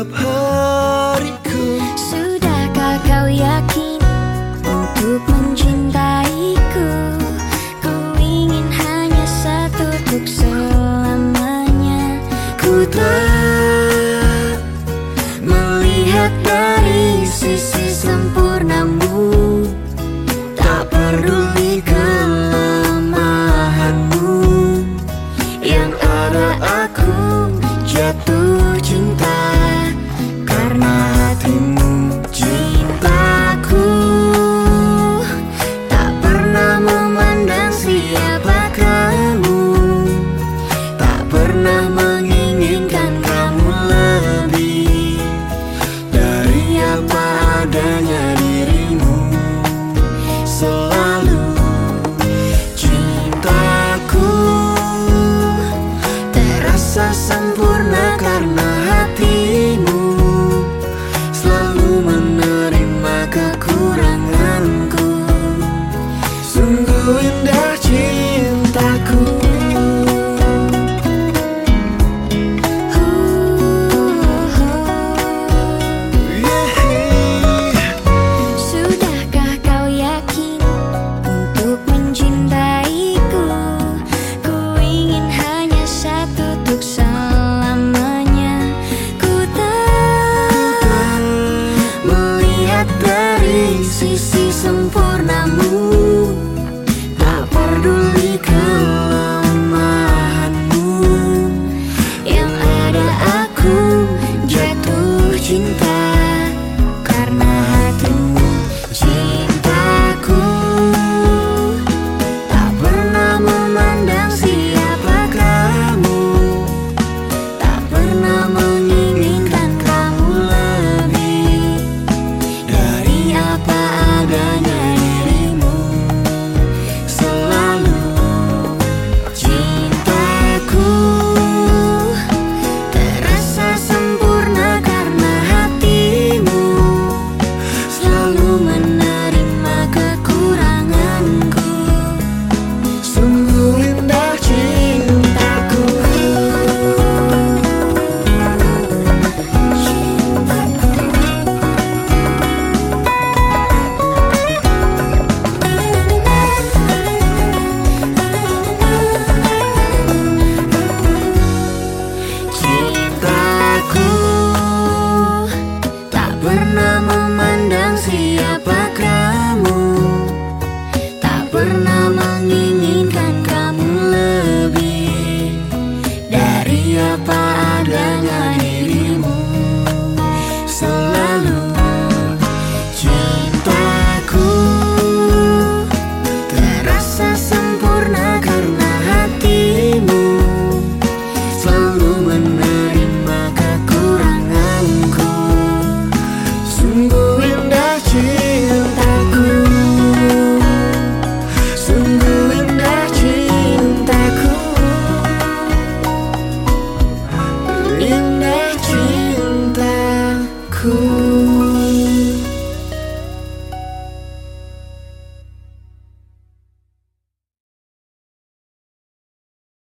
setiap hariku. Sudahkah kau yakin untuk mencintaiku? Ku ingin hanya satu untuk selamanya. Ku tak melihat dari sisi sempurnamu. Tak peduli